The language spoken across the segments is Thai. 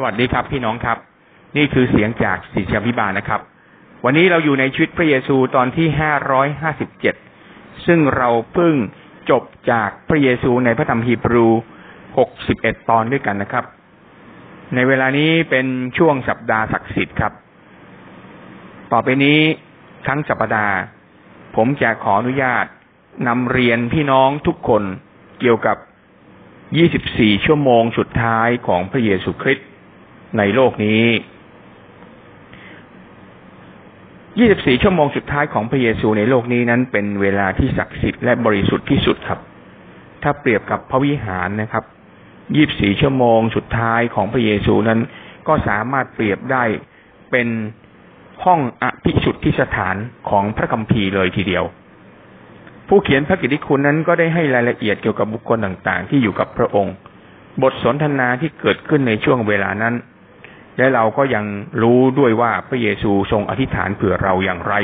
สวัสดีครับพี่น้องครับ นี่คือเสียงจากศิษยาพิบาลนะครับ วันนี้เราอยู่ในชีวิตพระเยซูตอนที่ห้าร้อยห้าสิบเจ็ดซึ่งเราเพิ่งจบจากพระเยซูในพระธรรมฮีบรูหกสิบเอ็ดตอนด้วยกันนะครับ ในเวลานี้เป็นช่วงสัปดาห์ศักดิ์สิทธิ์ครับ ต่อไปนี้ทั้งสัปดาห์ ผมจะขออนุญาตนำเรียนพี่น้องทุกคนเกี่ยวกับ 24 ชั่วโมงสุดท้ายของพระเยซูคริสต์ ในโลกนี้ 24 ชั่วโมงสุดท้ายของพระเยซูในโลกนี้นั้น เป็นเวลาที่ศักดิ์สิทธิ์และบริสุทธิ์ที่สุดครับ ถ้าเปรียบกับพระวิหารนะครับ 24 ชั่วโมงสุดท้ายของพระเยซูนั้น ก็สามารถเปรียบได้เป็นห้องอภิสุทธิสถานของพระคัมภีร์เลยทีเดียว ผู้เขียนพระกิตติคุณนั้นก็ได้ให้รายละเอียดเกี่ยวกับบุคคลต่างๆ ที่อยู่กับพระองค์ บทสนทนาที่เกิดขึ้นในช่วงเวลานั้น และเราก็ยังรู้ด้วยว่าพระเยซูทรงอธิษฐานเผื่อเราอย่างไร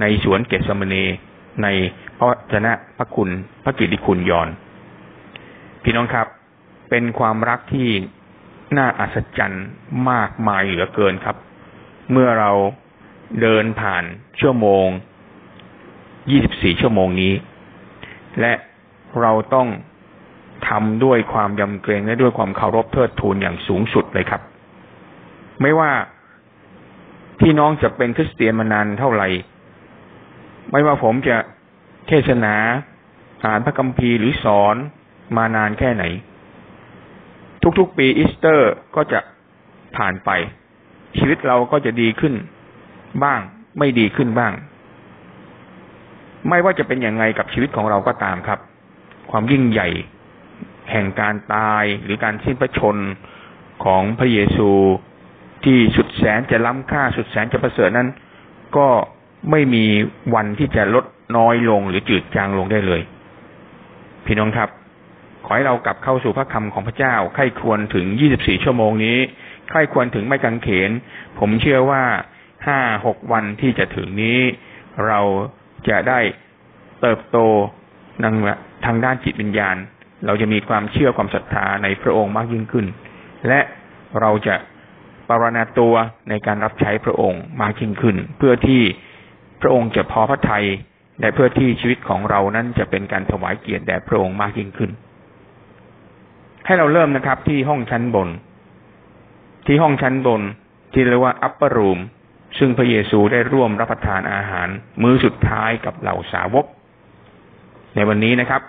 ในสวนเกสมเนในพระชนะพระคุณพระกิตติคุณยอน พี่น้องครับ เป็นความรักที่น่าอัศจรรย์มากมายเหลือเกินครับ เมื่อเราเดินผ่านชั่วโมง 24 ชั่วโมงนี้ และเราต้องทำด้วยความยำเกรงและด้วยความเคารพเทิดทูนอย่างสูงสุดเลยครับ ไม่ว่าพี่น้องจะเป็นคริสเตียนมานานเท่าไหร่ ไม่ว่าผมจะเทศนาอ่านพระคัมภีร์หรือสอนมานานแค่ไหน ทุกๆปีอีสเตอร์ก็จะผ่านไป ชีวิตเราก็จะดีขึ้นบ้าง ไม่ดีขึ้นบ้าง ไม่ว่าจะเป็นอย่างไงกับชีวิตของเราก็ตามครับ ความยิ่งใหญ่ แห่งการตายหรือการสิ้นพระชนของพระเยซู ที่สุดแสนจะล้ำค่าสุดแสนจะประเสริฐนั้น ก็ไม่มีวันที่จะลดน้อยลงหรือจืดจางลงได้เลย พี่น้องครับ ขอให้เรากลับเข้าสู่พระคำของพระเจ้าใคร่ควรถึง 24 ชั่วโมงนี้ใคร่ควรถึงไม่กังเขน ผมเชื่อว่าห้าหกวันที่จะถึงนี้ เราจะได้เติบโตทางด้านจิตวิญญาณ เราจะมีความเชื่อความศรัทธาในพระองค์มากยิ่งขึ้น และเราจะ ปรณาตัวในการรับใช้พระองค์มากยิ่งขึ้น เพื่อที่พระองค์จะพอพระทัยและเพื่อที่ชีวิตของเรานั้นจะเป็นการถวายเกียรติแด่พระองค์มากยิ่งขึ้น ให้เราเริ่มนะครับ ที่ห้องชั้นบน ที่ห้องชั้นบน ที่เรียกว่า upper room ซึ่งพระเยซูได้ร่วมรับประทานอาหาร มื้อสุดท้ายกับเหล่าสาวก ในวันนี้นะครับ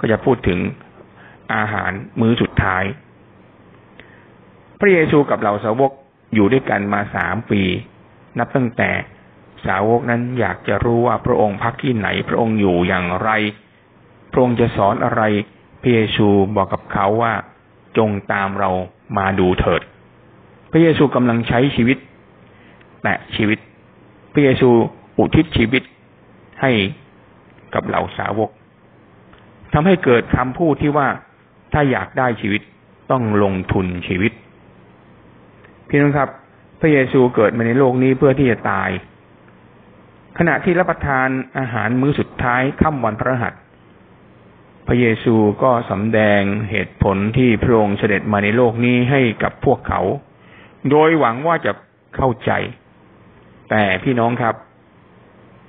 ก็จะพูดถึงอาหารมื้อสุดท้าย พระเยซูกับเหล่าสาวก อยู่ด้วยกันมาสามปี นับตั้งแต่สาวกนั้นอยากจะรู้ว่าพระองค์พักที่ไหน พระองค์อยู่อย่างไร พระองค์จะสอนอะไรพระเยซูบอกกับเขาว่า จงตามเรามาดูเถิด พระเยซูกำลังใช้ชีวิตแตะชีวิต พระเยซูอุทิศชีวิตให้กับเหล่าสาวกทำให้เกิดคำพูดที่ว่าถ้าอยากได้ชีวิตต้องลงทุนชีวิต พี่น้องครับ พระเยซูเกิดมาในโลกนี้เพื่อที่จะตาย ขณะที่รับประทานอาหารมื้อสุดท้ายค่ำวันพระหัสพระเยซูก็สำแดงเหตุผลที่พระองค์เสด็จมาในโลกนี้ให้กับพวกเขา โดยหวังว่าจะเข้าใจ แต่พี่น้องครับ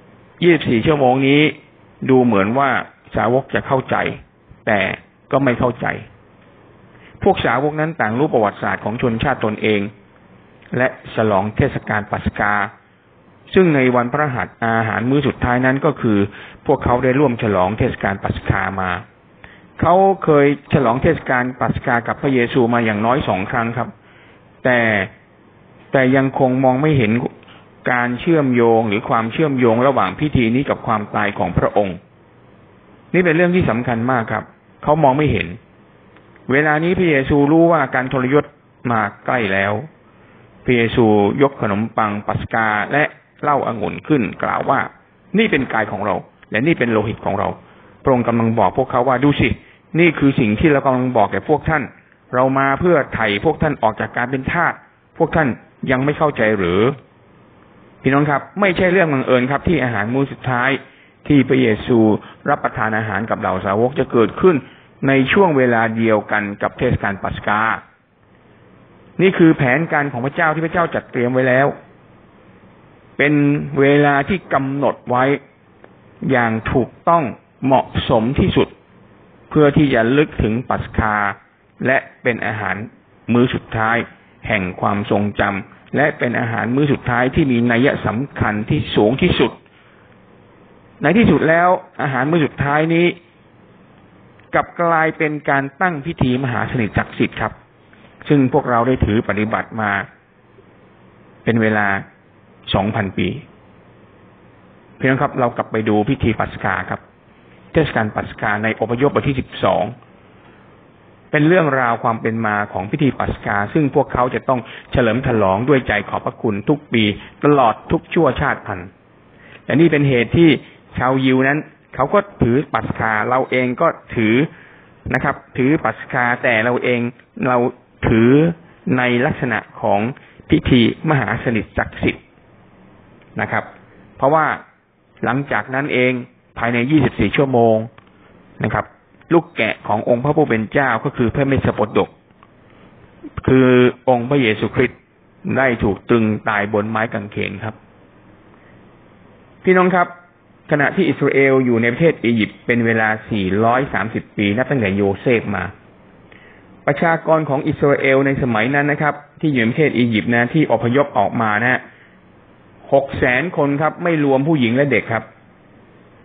24ชั่วโมงนี้ดูเหมือนว่าสาวกจะเข้าใจ แต่ก็ไม่เข้าใจ พวกสาวกนั้นต่างรู้ประวัติศาสตร์ของชนชาติตนเอง และฉลองเทศกาลปัสกา ซึ่งในวันพระหัสอาหารมื้อสุดท้ายนั้นก็คือ พวกเขาได้ร่วมฉลองเทศกาลปัสกามา เขาเคยฉลองเทศกาลปัสกากับพระเยซูมาอย่างน้อยสองครั้งครับ แต่แต่ยังคงมองไม่เห็นการเชื่อมโยงหรือความเชื่อมโยงระหว่างพิธีนี้กับความตายของพระองค์ นี่เป็นเรื่องที่สำคัญมากครับ เขามองไม่เห็น เวลานี้พระเยซูรู้ว่าการทรยศมาใกล้แล้ว พระเยซูยกขนมปังปัสกาและเหล้าอางุ่นขึ้นกล่าวว่า นี่เป็นกายของเรา และนี่เป็นโลหิตของเรา พระองค์กำลังบอกพวกเขาว่าดูสิ นี่คือสิ่งที่เรากำลังบอกแก่พวกท่าน เรามาเพื่อไถ่พวกท่านออกจากการเป็นทาสพวกท่านยังไม่เข้าใจหรือ พี่น้องครับ ไม่ใช่เรื่องบังเอิญครับ ที่อาหารมื้อสุดท้ายที่พระเยซูรับประทานอาหารกับเหล่าสาวกจะเกิดขึ้นในช่วงเวลาเดียวกันกับเทศกาลปัสกา นี่คือแผนการของพระเจ้าที่พระเจ้าจัดเตรียมไว้แล้ว เป็นเวลาที่กำหนดไว้อย่างถูกต้องเหมาะสมที่สุด เพื่อที่จะลึกถึงปัสคา และเป็นอาหารมื้อสุดท้าย แห่งความทรงจำและเป็นอาหารมื้อสุดท้ายที่มีนัยสำคัญที่สูงที่สุด ในที่สุดแล้วอาหารมื้อสุดท้ายนี้ กลับกลายเป็นการตั้งพิธีมหาสนิทศักดิ์สิทธิ์ครับ ซึ่งพวกเราได้ถือปฏิบัติมา เป็นเวลาสองพันปีเพียงครับเรากลับไปดูพิธีปัสกาครับ เทศกาลปัสกาในอพยพบทที่สิบสองเป็นเรื่องราวความเป็นมาของพิธีปัสกา ซึ่งพวกเขาจะต้องเฉลิมฉลองด้วยใจขอบพระคุณทุกปีตลอดทุกชั่วชาติพันธุ์และนี่เป็นเหตุที่ชาวยิวนั้น เขาก็ถือปัสคาเราเองก็ถือนะครับ ถือปัสคาแต่เราเองเรา ถือในลักษณะของพิธีมหาสนิทศักดิ์สิทธิ์นะครับ เพราะว่าหลังจากนั้นเองภายใน 24 ชั่วโมงนะครับ ลูกแกะขององค์พระผู้เป็นเจ้าก็คือพระเมสสปดก คือองค์พระเยซูคริสต์ได้ถูกตรึงตายบนไม้กางเขนครับ พี่น้องครับ ขณะที่อิสราเอลอยู่ในประเทศอียิปต์เป็นเวลา 430 ปี นับตั้งแต่โยเซฟมา ประชากรของอิสราเอลในสมัยนั้นนะครับ ที่อยู่ในประเทศอียิปต์นะที่อพยพออกมานะหกแสนคนครับ ไม่รวมผู้หญิงและเด็กครับ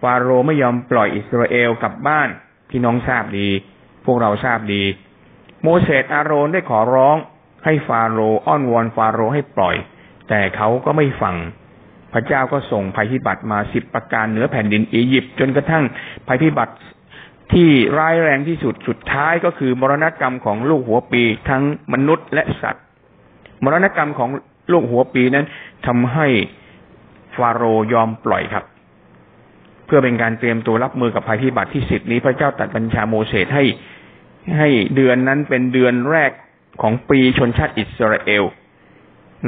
ฟาโรห์ไม่ยอมปล่อยอิสราเอลกลับบ้านพี่น้องทราบดี พวกเราทราบดี โมเสสอาโรนได้ขอร้องให้ฟาโรห์อ้อนวอนฟาโรห์ให้ปล่อย แต่เขาก็ไม่ฟัง พระเจ้าก็ส่งภัยพิบัติมาสิบประการเหนือแผ่นดินอียิปต์จนกระทั่งภัยพิบัติ ที่ร้ายแรงที่สุดสุดท้ายก็คือมรณกรรมของลูกหัวปีทั้งมนุษย์และสัตว์ มรณกรรมของลูกหัวปีนั้นทำให้ฟาโรยอมปล่อยครับ เพื่อเป็นการเตรียมตัวรับมือกับภัยพิบัติที่สิบนี้พระเจ้าตัดบัญชาโมเสสให้ให้เดือนนั้นเป็นเดือนแรกของปีชนชาติอิสราเอล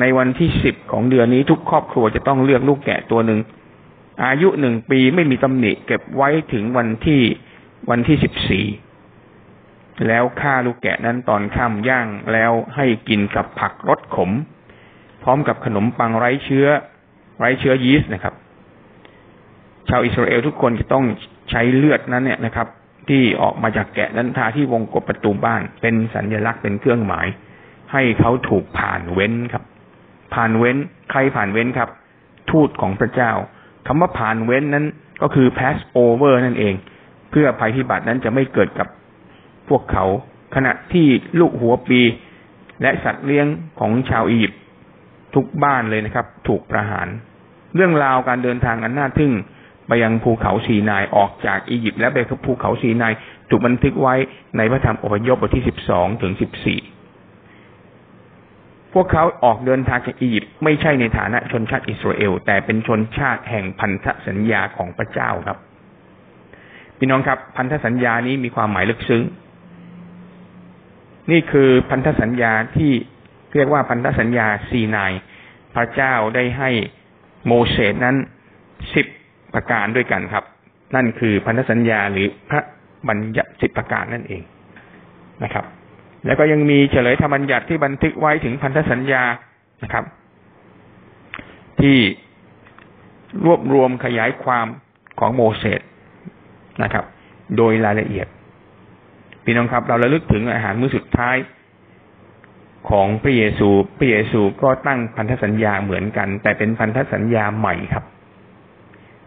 ในวันที่สิบของเดือนนี้ทุกครอบครัวจะต้องเลือกลูกแกะตัวหนึ่งอายุหนึ่งปีไม่มีตำหนิเก็บไว้ถึงวันที่ วันที่สิบสี่แล้วฆ่าลูกแกะนั้นตอนค่ำย่างแล้วให้กินกับผักรสขม พร้อมกับขนมปังไร้เชื้อ ไร้เชื้อยีสต์นะครับ ชาวอิสราเอลทุกคนจะต้องใช้เลือดนั้นเนี่ยนะครับ ที่ออกมาจากแกะนั้นทาที่วงกบประตูบ้าน เป็นสัญลักษณ์เป็นเครื่องหมาย ให้เขาถูกผ่านเว้นครับ ผ่านเว้นใครผ่านเว้นครับ ทูตของพระเจ้าคำว่าผ่านเว้นนั้นก็คือ pass over นั่นเอง เพื่อภัยพิบัตินั้นจะไม่เกิดกับพวกเขา ขณะที่ลูกหัวปี และสัตว์เลี้ยงของชาวอียิปต์ทุกบ้านเลยนะครับ ถูกประหาร เรื่องราวการเดินทางอันน่าทึ่งไปยังภูเขาสีนายออกจากอียิปต์และไปภูเขาสีนายถูกบันทึกไว้ในพระธรรมอพยพบทที่สิบสองถึงสิบสี่พวกเขาออกเดินทางจากอียิปต์ไม่ใช่ในฐานะชนชาติอิสราเอล แต่เป็นชนชาติแห่งพันธสัญญาของพระเจ้าครับ พี่น้องครับ พันธสัญญานี้มีความหมายลึกซึ้ง นี่คือพันธสัญญาที่เรียกว่าพันธสัญญาซีนายพระเจ้าได้ให้โมเสสนั้นสิบประการด้วยกันครับ นั่นคือพันธสัญญาหรือพระบัญญัติสิบประการนั่นเองนะครับ แล้วก็ยังมีเฉลยธรรมบัญญัติที่บันทึกไว้ถึงพันธสัญญานะครับ ที่รวบรวมขยายความของโมเสส นะครับ โดยรายละเอียดพี่น้องครับ เราระลึกถึงอาหารมื้อสุดท้ายของพระเยซู พระเยซูก็ตั้งพันธสัญญาเหมือนกัน แต่เป็นพันธสัญญาใหม่ครับ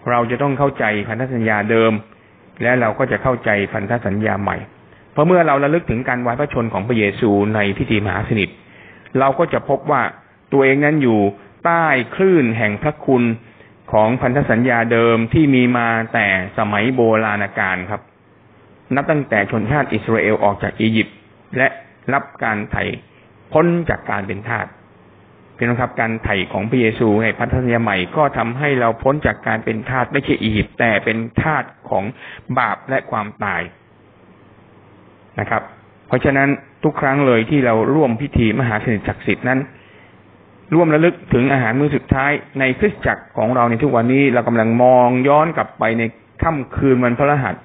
เราจะต้องเข้าใจพันธสัญญาเดิม และเราก็จะเข้าใจพันธสัญญาใหม่ เพราะเมื่อเราระลึกถึงการวายพระชนของพระเยซูในพิธีมหาสนิท เราก็จะพบว่าตัวเองนั้นอยู่ใต้คลื่นแห่งพระคุณ ของพันธสัญญาเดิมที่มีมาแต่สมัยโบราณกาลครับ นับตั้งแต่ชนชาติอิสราเอลออกจากอียิปต์และรับการไถ่พ้นจากการเป็นทาสเป็นครับการไถ่ของพระเยซูในพันธสัญญาใหม่ก็ทำให้เราพ้นจากการเป็นทาสไม่ใช่อียิปต์แต่เป็นทาสของบาปและความตายนะครับ เพราะฉะนั้นทุกครั้งเลยที่เราร่วมพิธีมหาสนิทศักดิ์สิทธิ์นั้น ร่วมระลึกถึงอาหารมื้อสุดท้ายในคริสตจักรของเราในทุกวันนี้เรากำลังมองย้อนกลับไปในค่ำคืนวันพระรหัส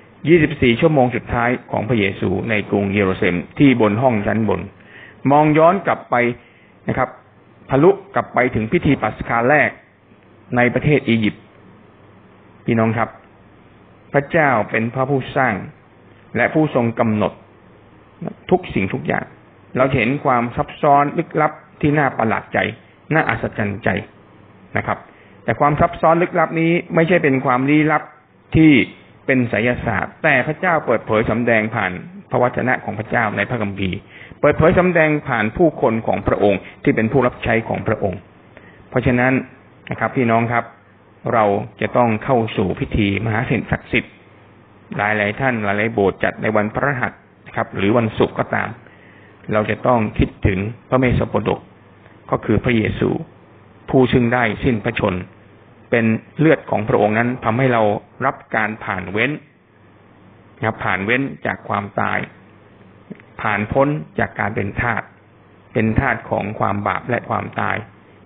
24 ชั่วโมงสุดท้ายของพระเยซูในกรุงเยรูซาเล็มที่บนห้องชั้นบน มองย้อนกลับไปนะครับทะลุกลับไปถึงพิธีปัสกาแรกในประเทศอียิปต์พี่น้องครับ พระเจ้าเป็นพระผู้สร้าง และผู้ทรงกำหนดทุกสิ่งทุกอย่าง เราเห็นความซับซ้อนลึกลับ ที่น่าประหลาดใจ น่าอัศจรรย์ใจนะครับ แต่ความซับซ้อนลึกลับนี้ไม่ใช่เป็นความลี้ลับที่เป็นไสยศาสตร์ แต่พระเจ้าเปิดเผยสำแดงผ่านพระวจนะของพระเจ้าในพระคัมภีร์ เปิดเผยสำแดงผ่านผู้คนของพระองค์ ที่เป็นผู้รับใช้ของพระองค์ เพราะฉะนั้นนะครับพี่น้องครับ เราจะต้องเข้าสู่พิธีมหาเศษศักดิ์สิทธิ์หลายหลายท่านหลายหลายโบสถ์จัดในวันพระรหัสนะครับ หรือวันศุกร์ก็ตาม เราจะต้องคิดถึงพระเมสสโปดก ก็คือพระเยซู ผู้ซึ่งได้สิ้นพระชน เป็นเลือดของพระองค์นั้นทำให้เรารับการผ่านเว้นนะครับผ่านเว้นจากความตาย ผ่านพ้นจากการเป็นทาสเป็นทาสของความบาปและความตาย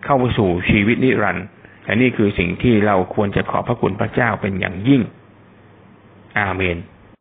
เข้าสู่ชีวิตนิรันดร์และนี่คือสิ่งที่เราควรจะขอบพระคุณพระเจ้าเป็นอย่างยิ่ง อาเมน